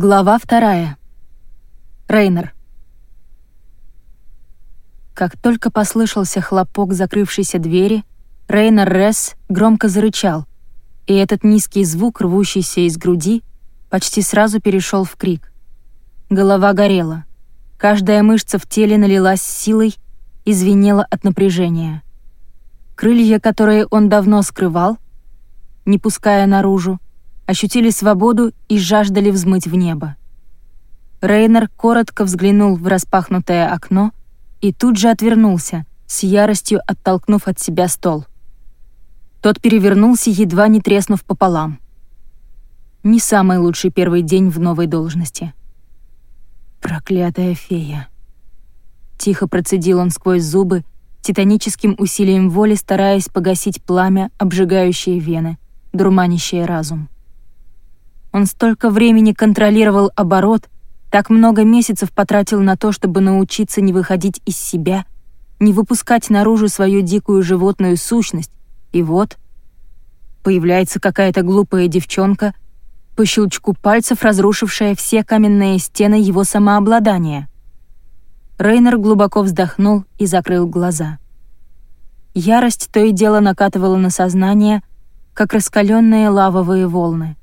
Глава вторая. Рейнер. Как только послышался хлопок закрывшейся двери, Рейнер Ресс громко зарычал, и этот низкий звук, рвущийся из груди, почти сразу перешел в крик. Голова горела. Каждая мышца в теле налилась силой и звенела от напряжения. Крылья, которые он давно скрывал, не пуская наружу, ощутили свободу и жаждали взмыть в небо. Рейнер коротко взглянул в распахнутое окно и тут же отвернулся, с яростью оттолкнув от себя стол. Тот перевернулся, едва не треснув пополам. Не самый лучший первый день в новой должности. «Проклятая фея!» Тихо процедил он сквозь зубы, титаническим усилием воли стараясь погасить пламя, обжигающее вены, дурманящее разум. Он столько времени контролировал оборот, так много месяцев потратил на то, чтобы научиться не выходить из себя, не выпускать наружу свою дикую животную сущность. И вот появляется какая-то глупая девчонка, по щелчку пальцев разрушившая все каменные стены его самообладания. Рейнер глубоко вздохнул и закрыл глаза. Ярость то и дело накатывала на сознание, как раскаленные лавовые волны.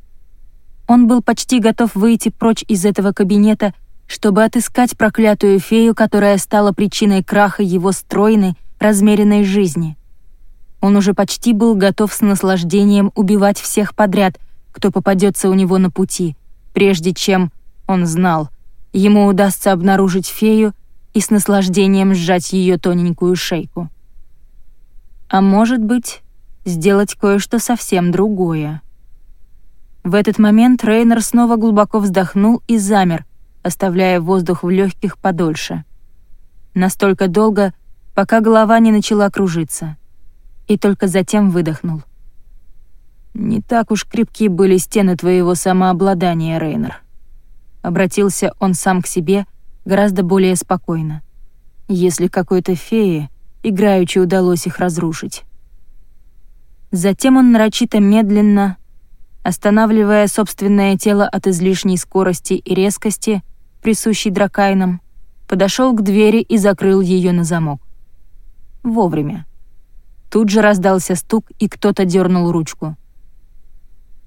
Он был почти готов выйти прочь из этого кабинета, чтобы отыскать проклятую фею, которая стала причиной краха его стройной, размеренной жизни. Он уже почти был готов с наслаждением убивать всех подряд, кто попадется у него на пути, прежде чем, он знал, ему удастся обнаружить фею и с наслаждением сжать ее тоненькую шейку. А может быть, сделать кое-что совсем другое. В этот момент Рейнер снова глубоко вздохнул и замер, оставляя воздух в легких подольше. Настолько долго, пока голова не начала кружиться. И только затем выдохнул. «Не так уж крепки были стены твоего самообладания, Рейнер». Обратился он сам к себе гораздо более спокойно. Если какой-то фее играючи удалось их разрушить. Затем он нарочито медленно, останавливая собственное тело от излишней скорости и резкости, присущей дракайнам, подошел к двери и закрыл ее на замок. Вовремя. Тут же раздался стук, и кто-то дернул ручку.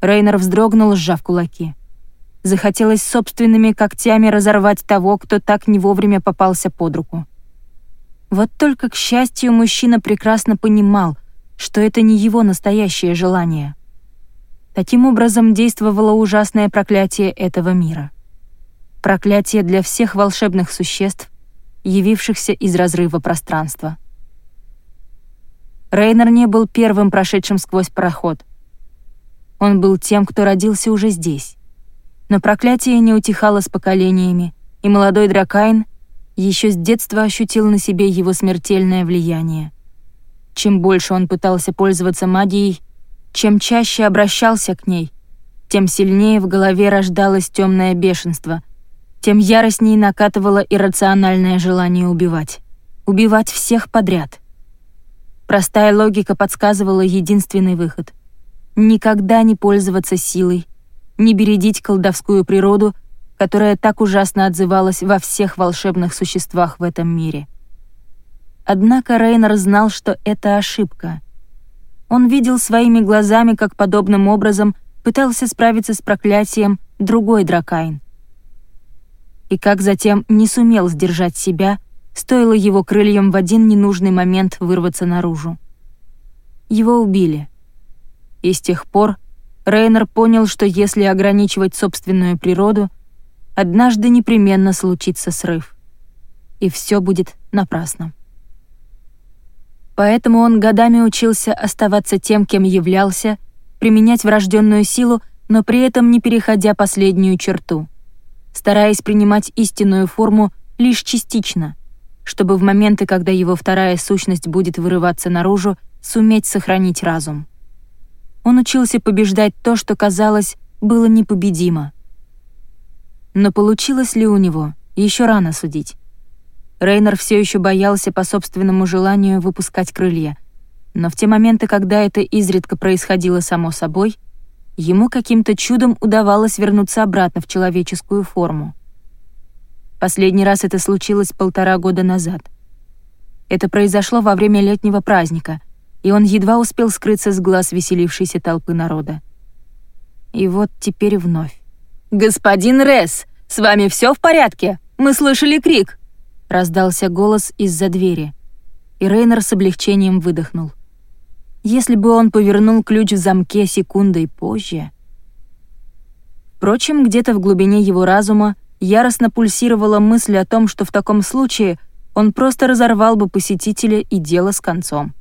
Рейнер вздрогнул, сжав кулаки. Захотелось собственными когтями разорвать того, кто так не вовремя попался под руку. Вот только, к счастью, мужчина прекрасно понимал, что это не его настоящее желание. Таким образом действовало ужасное проклятие этого мира. Проклятие для всех волшебных существ, явившихся из разрыва пространства. Рейнер не был первым прошедшим сквозь проход. Он был тем, кто родился уже здесь. Но проклятие не утихало с поколениями, и молодой Дракайн еще с детства ощутил на себе его смертельное влияние. Чем больше он пытался пользоваться магией, чем чаще обращался к ней, тем сильнее в голове рождалось темное бешенство, тем яростнее накатывало иррациональное желание убивать. Убивать всех подряд. Простая логика подсказывала единственный выход. Никогда не пользоваться силой, не бередить колдовскую природу, которая так ужасно отзывалась во всех волшебных существах в этом мире. Однако Рейнер знал, что это ошибка — он видел своими глазами, как подобным образом пытался справиться с проклятием другой Дракайн. И как затем не сумел сдержать себя, стоило его крыльям в один ненужный момент вырваться наружу. Его убили. И с тех пор Рейнер понял, что если ограничивать собственную природу, однажды непременно случится срыв. И все будет напрасно. Поэтому он годами учился оставаться тем, кем являлся, применять врожденную силу, но при этом не переходя последнюю черту, стараясь принимать истинную форму лишь частично, чтобы в моменты, когда его вторая сущность будет вырываться наружу, суметь сохранить разум. Он учился побеждать то, что, казалось, было непобедимо. Но получилось ли у него, еще рано судить. Рейнер все еще боялся по собственному желанию выпускать крылья. Но в те моменты, когда это изредка происходило само собой, ему каким-то чудом удавалось вернуться обратно в человеческую форму. Последний раз это случилось полтора года назад. Это произошло во время летнего праздника, и он едва успел скрыться с глаз веселившейся толпы народа. И вот теперь вновь. «Господин Ресс, с вами все в порядке? Мы слышали крик!» Раздался голос из-за двери, и Рейнер с облегчением выдохнул. Если бы он повернул ключ в замке секундой позже... Впрочем, где-то в глубине его разума яростно пульсировала мысль о том, что в таком случае он просто разорвал бы посетителя и дело с концом.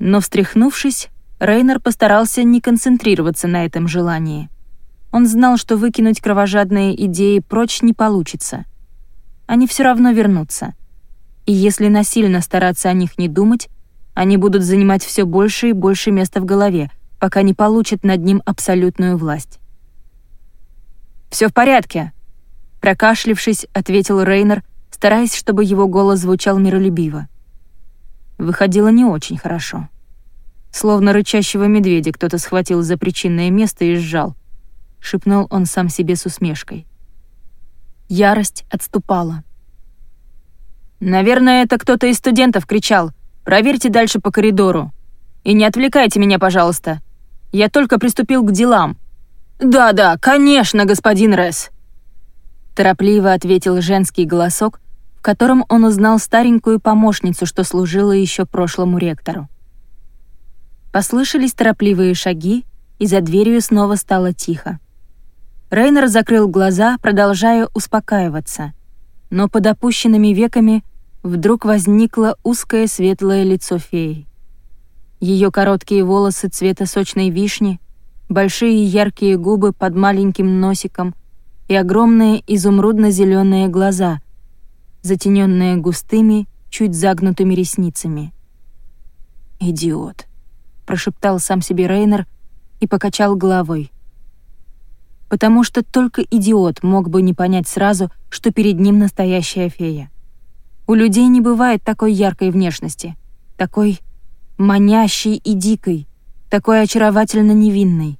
Но встряхнувшись, Рейнер постарался не концентрироваться на этом желании. Он знал, что выкинуть кровожадные идеи прочь не получится. Они все равно вернутся. И если насильно стараться о них не думать, они будут занимать все больше и больше места в голове, пока не получат над ним абсолютную власть. Все в порядке», — прокашлившись, ответил Рейнер, стараясь, чтобы его голос звучал миролюбиво. Выходило не очень хорошо. Словно рычащего медведя кто-то схватил за причинное место и сжал. Шепнул он сам себе с усмешкой. Ярость отступала. «Наверное, это кто-то из студентов кричал. Проверьте дальше по коридору. И не отвлекайте меня, пожалуйста. Я только приступил к делам». «Да-да, конечно, господин Ресс», торопливо ответил женский голосок, в котором он узнал старенькую помощницу, что служила еще прошлому ректору. Послышались торопливые шаги, и за дверью снова стало тихо. Рейнер закрыл глаза, продолжая успокаиваться, но под опущенными веками вдруг возникло узкое светлое лицо феи. Ее короткие волосы цвета сочной вишни, большие яркие губы под маленьким носиком и огромные изумрудно-зеленые глаза — затененная густыми, чуть загнутыми ресницами. «Идиот», — прошептал сам себе Рейнер и покачал головой. Потому что только идиот мог бы не понять сразу, что перед ним настоящая фея. У людей не бывает такой яркой внешности, такой манящей и дикой, такой очаровательно невинной.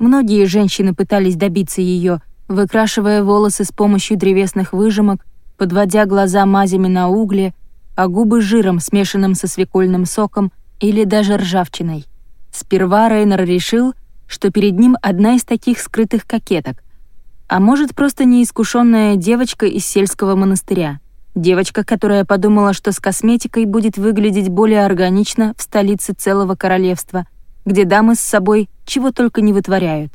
Многие женщины пытались добиться ее, выкрашивая волосы с помощью древесных выжимок подводя глаза мазями на угле, а губы жиром, смешанным со свекольным соком или даже ржавчиной. Сперва Рейнер решил, что перед ним одна из таких скрытых кокеток, а может, просто неискушенная девочка из сельского монастыря. Девочка, которая подумала, что с косметикой будет выглядеть более органично в столице целого королевства, где дамы с собой чего только не вытворяют.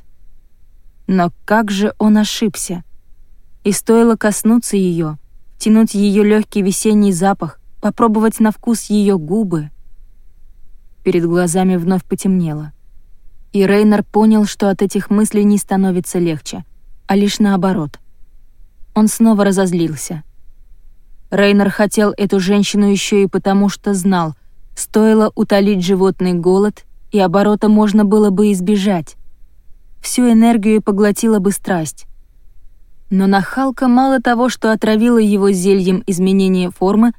Но как же он ошибся? И стоило коснуться ее, втянуть ее легкий весенний запах, попробовать на вкус ее губы. Перед глазами вновь потемнело. И Рейнер понял, что от этих мыслей не становится легче, а лишь наоборот. Он снова разозлился. Рейнер хотел эту женщину еще и потому, что знал, стоило утолить животный голод, и оборота можно было бы избежать. Всю энергию поглотила бы страсть, но нахалка мало того, что отравила его зельем изменения формы,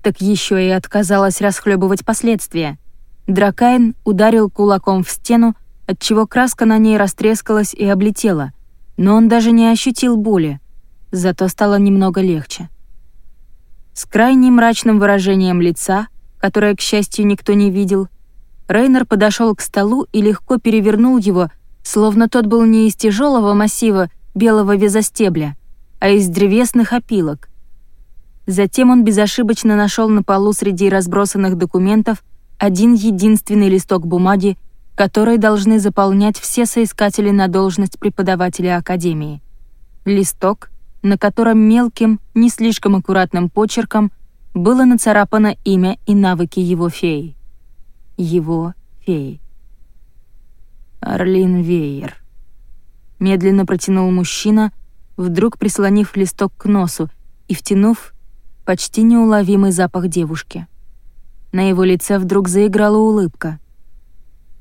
так еще и отказалась расхлебывать последствия. Дракайн ударил кулаком в стену, отчего краска на ней растрескалась и облетела, но он даже не ощутил боли, зато стало немного легче. С крайне мрачным выражением лица, которое, к счастью, никто не видел, Рейнер подошел к столу и легко перевернул его, словно тот был не из тяжелого массива белого вязостебля, а из древесных опилок. Затем он безошибочно нашел на полу среди разбросанных документов один единственный листок бумаги, который должны заполнять все соискатели на должность преподавателя Академии. Листок, на котором мелким, не слишком аккуратным почерком было нацарапано имя и навыки его феи. Его феи. Орлин Вейер медленно протянул мужчина, вдруг прислонив листок к носу и втянув почти неуловимый запах девушки. На его лице вдруг заиграла улыбка.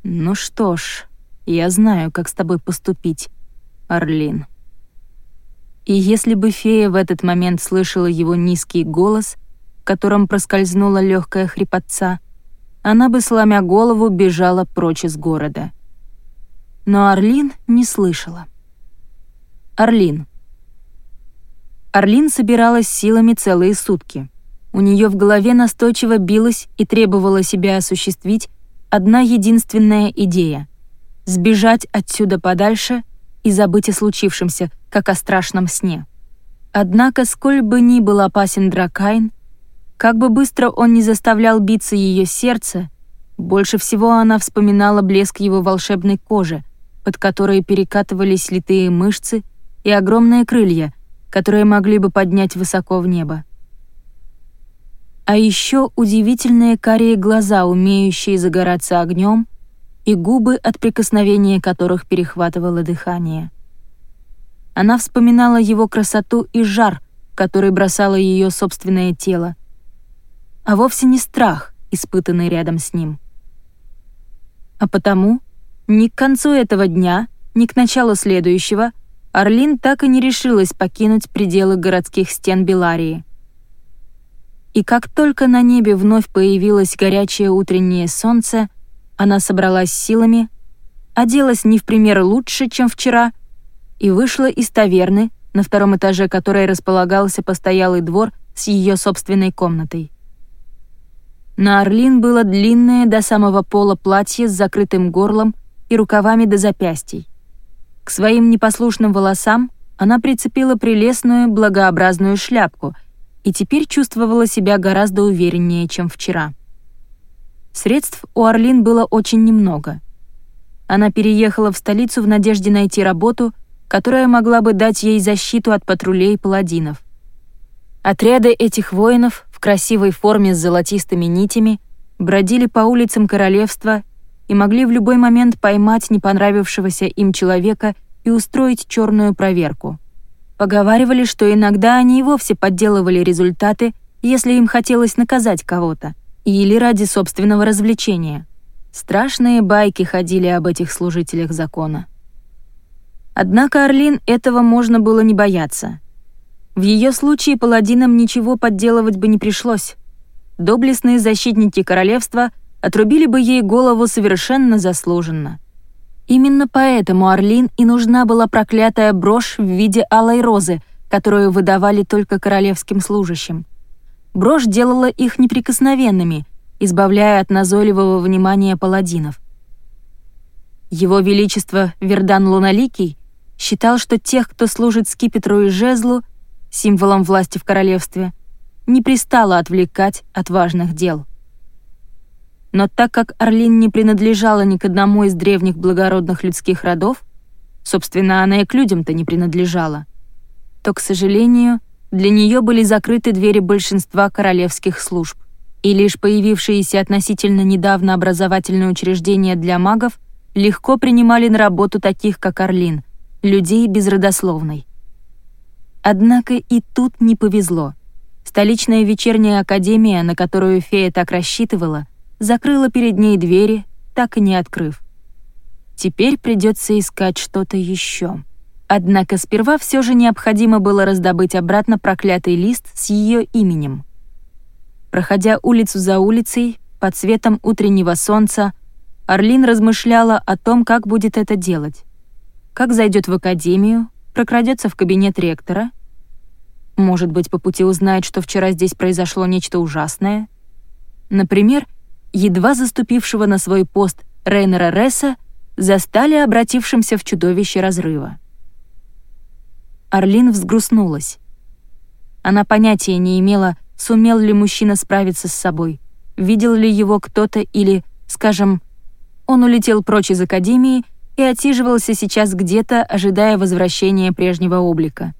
«Ну что ж, я знаю, как с тобой поступить, Орлин». И если бы фея в этот момент слышала его низкий голос, в котором проскользнула легкая хрипотца, она бы, сломя голову, бежала прочь из города. но Орлин не слышала. Орлин. Орлин собиралась силами целые сутки. У нее в голове настойчиво билась и требовала себя осуществить одна единственная идея — сбежать отсюда подальше и забыть о случившемся, как о страшном сне. Однако, сколь бы ни был опасен Дракайн, как бы быстро он не заставлял биться ее сердце, больше всего она вспоминала блеск его волшебной кожи, под которой перекатывались литые мышцы и огромные крылья, которые могли бы поднять высоко в небо. А еще удивительные карие глаза, умеющие загораться огнем, и губы, от прикосновения которых перехватывало дыхание. Она вспоминала его красоту и жар, который бросало ее собственное тело, а вовсе не страх, испытанный рядом с ним. А потому ни к концу этого дня, ни к началу следующего Орлин так и не решилась покинуть пределы городских стен Беларии. И как только на небе вновь появилось горячее утреннее солнце, она собралась силами, оделась не в пример лучше, чем вчера, и вышла из таверны, на втором этаже которой располагался постоялый двор с ее собственной комнатой. На Орлин было длинное до самого пола платье с закрытым горлом и рукавами до запястий. К своим непослушным волосам она прицепила прелестную благообразную шляпку и теперь чувствовала себя гораздо увереннее, чем вчера. Средств у Орлин было очень немного. Она переехала в столицу в надежде найти работу, которая могла бы дать ей защиту от патрулей паладинов. Отряды этих воинов в красивой форме с золотистыми нитями бродили по улицам королевства и могли в любой момент поймать не понравившегося им человека и устроить черную проверку. Поговаривали, что иногда они и вовсе подделывали результаты, если им хотелось наказать кого-то, или ради собственного развлечения. Страшные байки ходили об этих служителях закона. Однако Орлин этого можно было не бояться. В ее случае паладинам ничего подделывать бы не пришлось. Доблестные защитники королевства отрубили бы ей голову совершенно заслуженно. Именно поэтому Орлин и нужна была проклятая брошь в виде алой розы, которую выдавали только королевским служащим. Брошь делала их неприкосновенными, избавляя от назойливого внимания паладинов. Его Величество Вердан Луналикий считал, что тех, кто служит скипетру и жезлу, символом власти в королевстве, не пристало отвлекать от важных дел. Но так как Орлин не принадлежала ни к одному из древних благородных людских родов, собственно, она и к людям-то не принадлежала, то, к сожалению, для нее были закрыты двери большинства королевских служб, и лишь появившиеся относительно недавно образовательные учреждения для магов легко принимали на работу таких, как Орлин, людей безродословной. Однако и тут не повезло. Столичная вечерняя академия, на которую фея так рассчитывала, закрыла перед ней двери, так и не открыв. Теперь придется искать что-то еще. Однако сперва все же необходимо было раздобыть обратно проклятый лист с ее именем. Проходя улицу за улицей, под светом утреннего солнца, Орлин размышляла о том, как будет это делать. Как зайдет в академию, прокрадется в кабинет ректора. Может быть, по пути узнает, что вчера здесь произошло нечто ужасное. Например, едва заступившего на свой пост Рейнера Ресса застали обратившимся в чудовище разрыва. Орлин взгрустнулась. Она понятия не имела, сумел ли мужчина справиться с собой, видел ли его кто-то или, скажем, он улетел прочь из академии и отсиживался сейчас где-то, ожидая возвращения прежнего облика.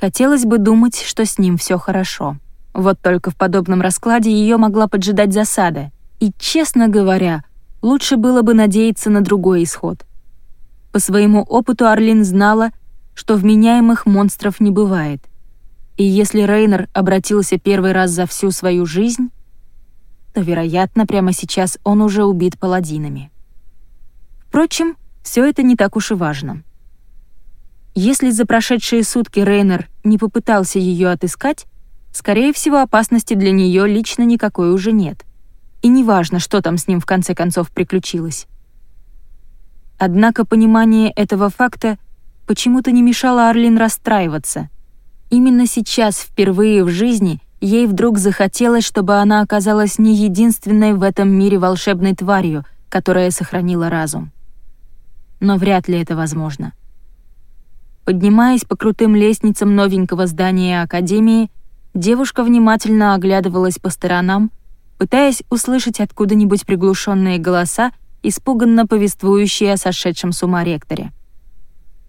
Хотелось бы думать, что с ним все хорошо. Вот только в подобном раскладе ее могла поджидать засада. И, честно говоря, лучше было бы надеяться на другой исход. По своему опыту Орлин знала, что вменяемых монстров не бывает. И если Рейнер обратился первый раз за всю свою жизнь, то, вероятно, прямо сейчас он уже убит паладинами. Впрочем, все это не так уж и важно. Если за прошедшие сутки Рейнер не попытался ее отыскать, скорее всего, опасности для нее лично никакой уже нет. И неважно, что там с ним в конце концов приключилось. Однако понимание этого факта почему-то не мешало Арлин расстраиваться. Именно сейчас, впервые в жизни, ей вдруг захотелось, чтобы она оказалась не единственной в этом мире волшебной тварью, которая сохранила разум. Но вряд ли это возможно. Поднимаясь по крутым лестницам новенького здания Академии, девушка внимательно оглядывалась по сторонам, пытаясь услышать откуда-нибудь приглушенные голоса, испуганно повествующие о сошедшем с ума ректоре.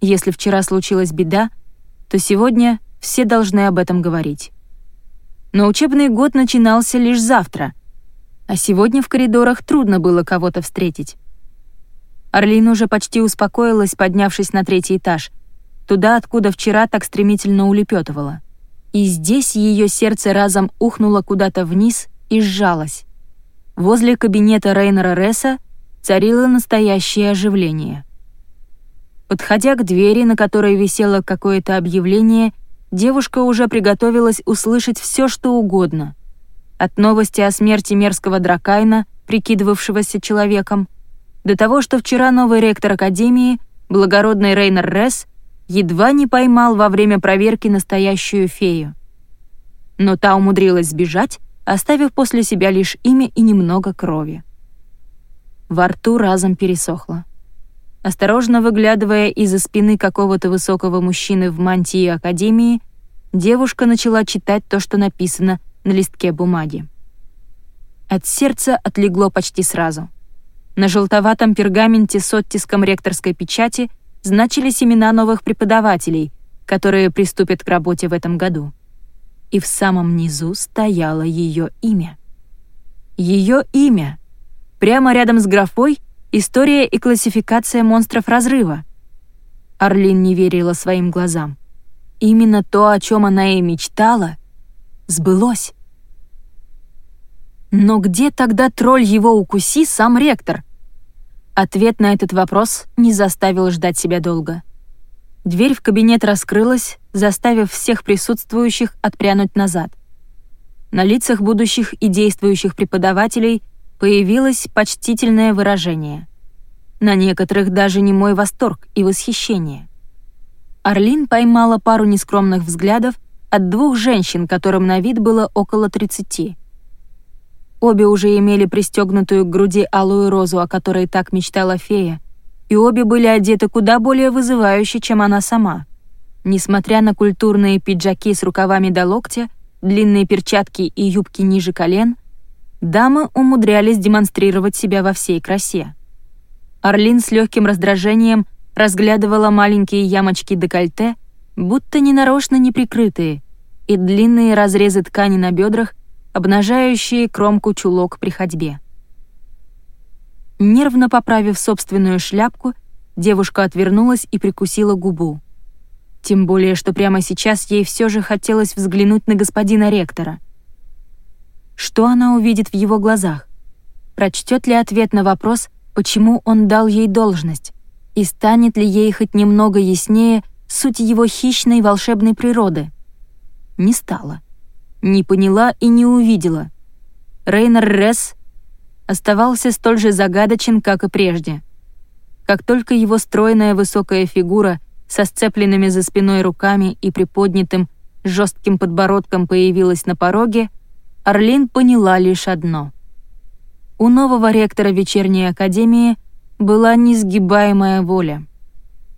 Если вчера случилась беда, то сегодня все должны об этом говорить. Но учебный год начинался лишь завтра, а сегодня в коридорах трудно было кого-то встретить. Орлин уже почти успокоилась, поднявшись на третий этаж, туда, откуда вчера так стремительно улепетывала. И здесь ее сердце разом ухнуло куда-то вниз и сжалось. Возле кабинета Рейнера Ресса царило настоящее оживление. Подходя к двери, на которой висело какое-то объявление, девушка уже приготовилась услышать все, что угодно. От новости о смерти мерзкого Дракайна, прикидывавшегося человеком, до того, что вчера новый ректор Академии, благородный Рейнер Ресс, едва не поймал во время проверки настоящую фею. Но та умудрилась сбежать, оставив после себя лишь имя и немного крови. Во рту разом пересохло. Осторожно выглядывая из-за спины какого-то высокого мужчины в мантии Академии, девушка начала читать то, что написано на листке бумаги. От сердца отлегло почти сразу. На желтоватом пергаменте с оттиском ректорской печати значились имена новых преподавателей, которые приступят к работе в этом году. И в самом низу стояло ее имя. Ее имя! Прямо рядом с графой «История и классификация монстров разрыва». Орлин не верила своим глазам. Именно то, о чем она и мечтала, сбылось. Но где тогда тролль его укуси сам ректор? Ответ на этот вопрос не заставил ждать себя долго. Дверь в кабинет раскрылась, заставив всех присутствующих отпрянуть назад. На лицах будущих и действующих преподавателей появилось почтительное выражение. На некоторых даже не мой восторг и восхищение. Орлин поймала пару нескромных взглядов от двух женщин, которым на вид было около 30. Обе уже имели пристегнутую к груди алую розу, о которой так мечтала фея, и обе были одеты куда более вызывающе, чем она сама. Несмотря на культурные пиджаки с рукавами до локтя, длинные перчатки и юбки ниже колен, дамы умудрялись демонстрировать себя во всей красе. Орлин с легким раздражением разглядывала маленькие ямочки декольте, будто ненарочно неприкрытые, и длинные разрезы ткани на бедрах, обнажающие кромку чулок при ходьбе. Нервно поправив собственную шляпку, девушка отвернулась и прикусила губу. Тем более, что прямо сейчас ей все же хотелось взглянуть на господина ректора. Что она увидит в его глазах? Прочтет ли ответ на вопрос, почему он дал ей должность? И станет ли ей хоть немного яснее суть его хищной волшебной природы? Не стало не поняла и не увидела. Рейнер Ресс оставался столь же загадочен, как и прежде. Как только его стройная высокая фигура со сцепленными за спиной руками и приподнятым жестким подбородком появилась на пороге, Орлин поняла лишь одно. У нового ректора вечерней академии была несгибаемая воля.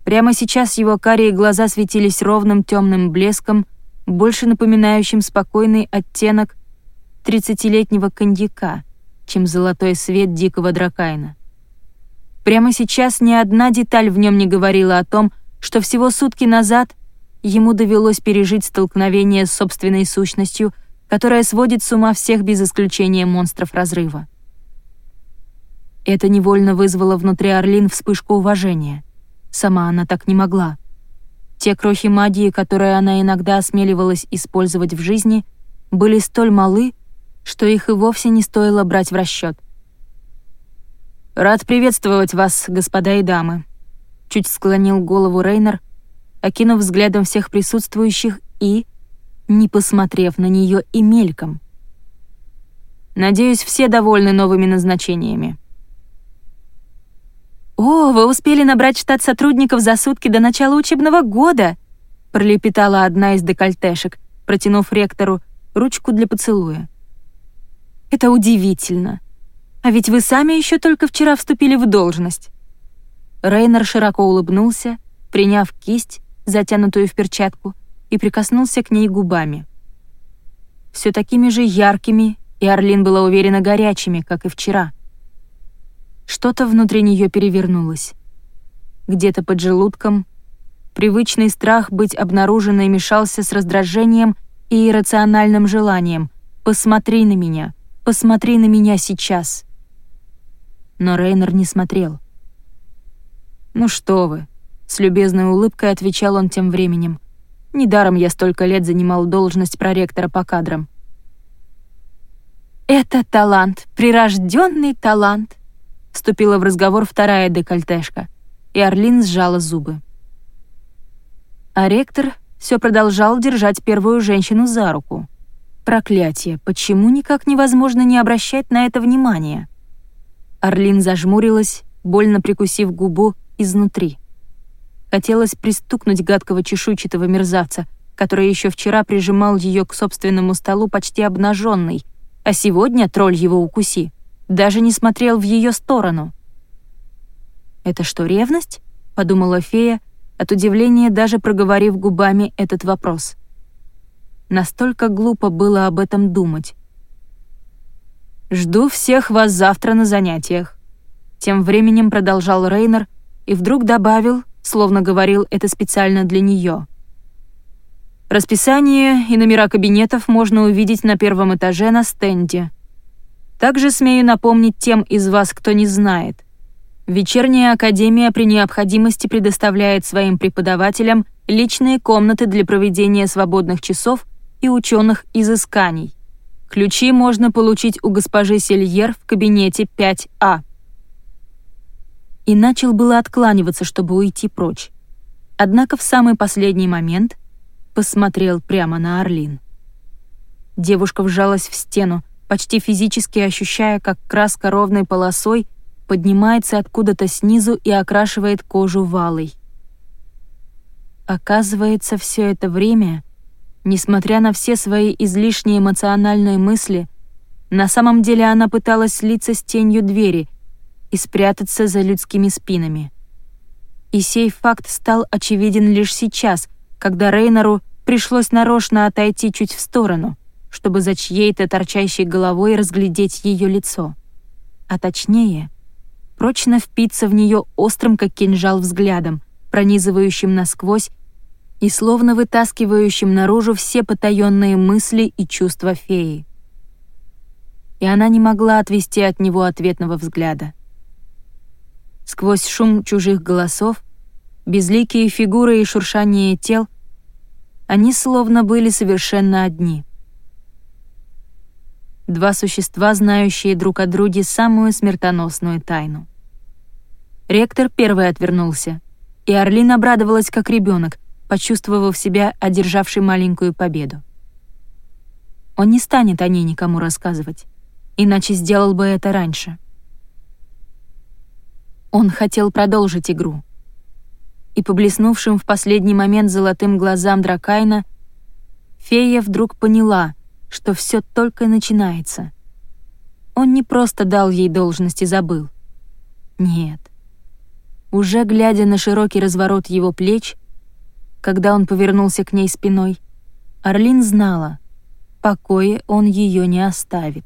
Прямо сейчас его карие глаза светились ровным темным блеском, больше напоминающим спокойный оттенок тридцатилетнего коньяка, чем золотой свет дикого дракайна. Прямо сейчас ни одна деталь в нем не говорила о том, что всего сутки назад ему довелось пережить столкновение с собственной сущностью, которая сводит с ума всех без исключения монстров разрыва. Это невольно вызвало внутри Орлин вспышку уважения. Сама она так не могла. Те крохи магии, которые она иногда осмеливалась использовать в жизни, были столь малы, что их и вовсе не стоило брать в расчет. «Рад приветствовать вас, господа и дамы», — чуть склонил голову Рейнер, окинув взглядом всех присутствующих и, не посмотрев на нее и мельком. «Надеюсь, все довольны новыми назначениями». «О, вы успели набрать штат сотрудников за сутки до начала учебного года!» пролепетала одна из декольтешек, протянув ректору ручку для поцелуя. «Это удивительно. А ведь вы сами еще только вчера вступили в должность». Рейнер широко улыбнулся, приняв кисть, затянутую в перчатку, и прикоснулся к ней губами. Все такими же яркими, и Орлин была уверена горячими, как и вчера. Что-то внутри нее перевернулось. Где-то под желудком привычный страх быть обнаруженной мешался с раздражением и иррациональным желанием «посмотри на меня, посмотри на меня сейчас». Но Рейнер не смотрел. «Ну что вы», — с любезной улыбкой отвечал он тем временем. «Недаром я столько лет занимал должность проректора по кадрам». «Это талант, прирожденный талант», — вступила в разговор вторая декольтешка, и Орлин сжала зубы. А ректор все продолжал держать первую женщину за руку. Проклятие, почему никак невозможно не обращать на это внимания? Орлин зажмурилась, больно прикусив губу изнутри. Хотелось пристукнуть гадкого чешуйчатого мерзавца, который еще вчера прижимал ее к собственному столу почти обнаженный, а сегодня тролль его укуси, даже не смотрел в ее сторону. «Это что, ревность?» — подумала фея, от удивления даже проговорив губами этот вопрос. Настолько глупо было об этом думать. «Жду всех вас завтра на занятиях», — тем временем продолжал Рейнер и вдруг добавил, словно говорил это специально для нее. Расписание и номера кабинетов можно увидеть на первом этаже на стенде. Также смею напомнить тем из вас, кто не знает — Вечерняя академия при необходимости предоставляет своим преподавателям личные комнаты для проведения свободных часов и ученых изысканий. Ключи можно получить у госпожи Сельер в кабинете 5А. И начал было откланиваться, чтобы уйти прочь. Однако в самый последний момент посмотрел прямо на Орлин. Девушка вжалась в стену, почти физически ощущая, как краска ровной полосой — поднимается откуда-то снизу и окрашивает кожу валой. Оказывается, все это время, несмотря на все свои излишние эмоциональные мысли, на самом деле она пыталась слиться с тенью двери и спрятаться за людскими спинами. И сей факт стал очевиден лишь сейчас, когда Рейнору пришлось нарочно отойти чуть в сторону, чтобы за чьей-то торчащей головой разглядеть ее лицо. А точнее — прочно впиться в нее острым, как кинжал, взглядом, пронизывающим насквозь и словно вытаскивающим наружу все потаенные мысли и чувства феи. И она не могла отвести от него ответного взгляда. Сквозь шум чужих голосов, безликие фигуры и шуршание тел, они словно были совершенно одни. Два существа, знающие друг о друге самую смертоносную тайну. Ректор первый отвернулся, и Орлин обрадовалась как ребенок, почувствовав себя одержавшей маленькую победу. Он не станет о ней никому рассказывать, иначе сделал бы это раньше. Он хотел продолжить игру. И по блеснувшим в последний момент золотым глазам Дракайна фея вдруг поняла, что все только начинается. Он не просто дал ей должность и забыл. Нет. Уже глядя на широкий разворот его плеч, когда он повернулся к ней спиной, Орлин знала, покое он ее не оставит.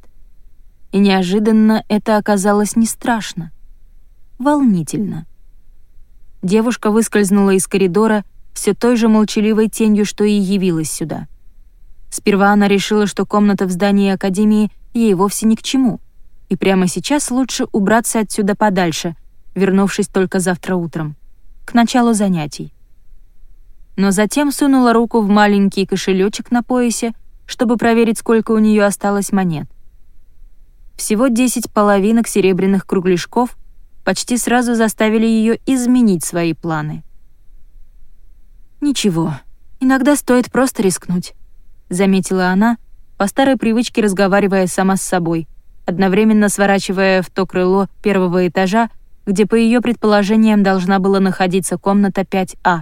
И неожиданно это оказалось не страшно, волнительно. Девушка выскользнула из коридора все той же молчаливой тенью, что и явилась сюда. Сперва она решила, что комната в здании Академии ей вовсе ни к чему, и прямо сейчас лучше убраться отсюда подальше — вернувшись только завтра утром, к началу занятий. Но затем сунула руку в маленький кошелечек на поясе, чтобы проверить, сколько у нее осталось монет. Всего 10 половинок серебряных кругляшков почти сразу заставили ее изменить свои планы. «Ничего, иногда стоит просто рискнуть», — заметила она, по старой привычке разговаривая сама с собой, одновременно сворачивая в то крыло первого этажа, где, по ее предположениям, должна была находиться комната 5А,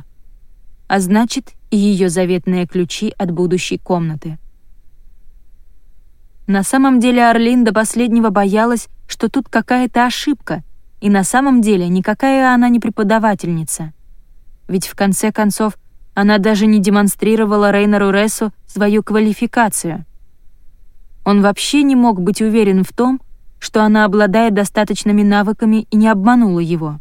а значит, и ее заветные ключи от будущей комнаты. На самом деле Орлин до последнего боялась, что тут какая-то ошибка, и на самом деле никакая она не преподавательница. Ведь в конце концов она даже не демонстрировала Рейнеру Рессу свою квалификацию. Он вообще не мог быть уверен в том, что она обладает достаточными навыками и не обманула его.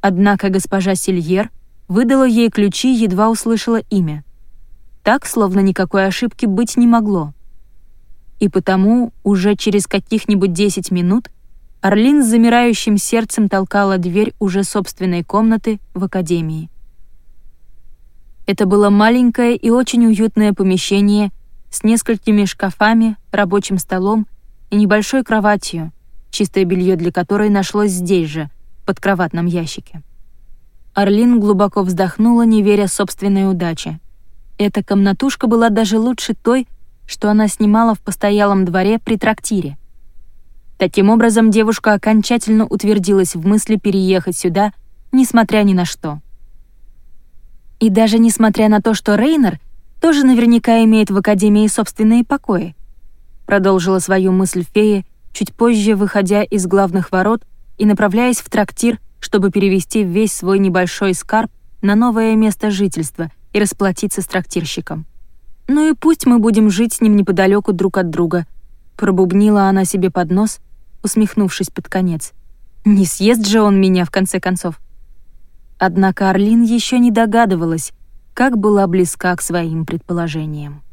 Однако госпожа Сильер выдала ей ключи, едва услышала имя. Так, словно никакой ошибки быть не могло. И потому уже через каких-нибудь 10 минут Орлин с замирающим сердцем толкала дверь уже собственной комнаты в академии. Это было маленькое и очень уютное помещение с несколькими шкафами, рабочим столом и небольшой кроватью, чистое белье для которой нашлось здесь же, под кроватном ящике. Орлин глубоко вздохнула, не веря собственной удаче. Эта комнатушка была даже лучше той, что она снимала в постоялом дворе при трактире. Таким образом, девушка окончательно утвердилась в мысли переехать сюда, несмотря ни на что. И даже несмотря на то, что Рейнер тоже наверняка имеет в Академии собственные покои, продолжила свою мысль фея, чуть позже выходя из главных ворот и направляясь в трактир, чтобы перевести весь свой небольшой скарб на новое место жительства и расплатиться с трактирщиком. «Ну и пусть мы будем жить с ним неподалеку друг от друга», пробубнила она себе под нос, усмехнувшись под конец. «Не съест же он меня, в конце концов». Однако Орлин еще не догадывалась, как была близка к своим предположениям.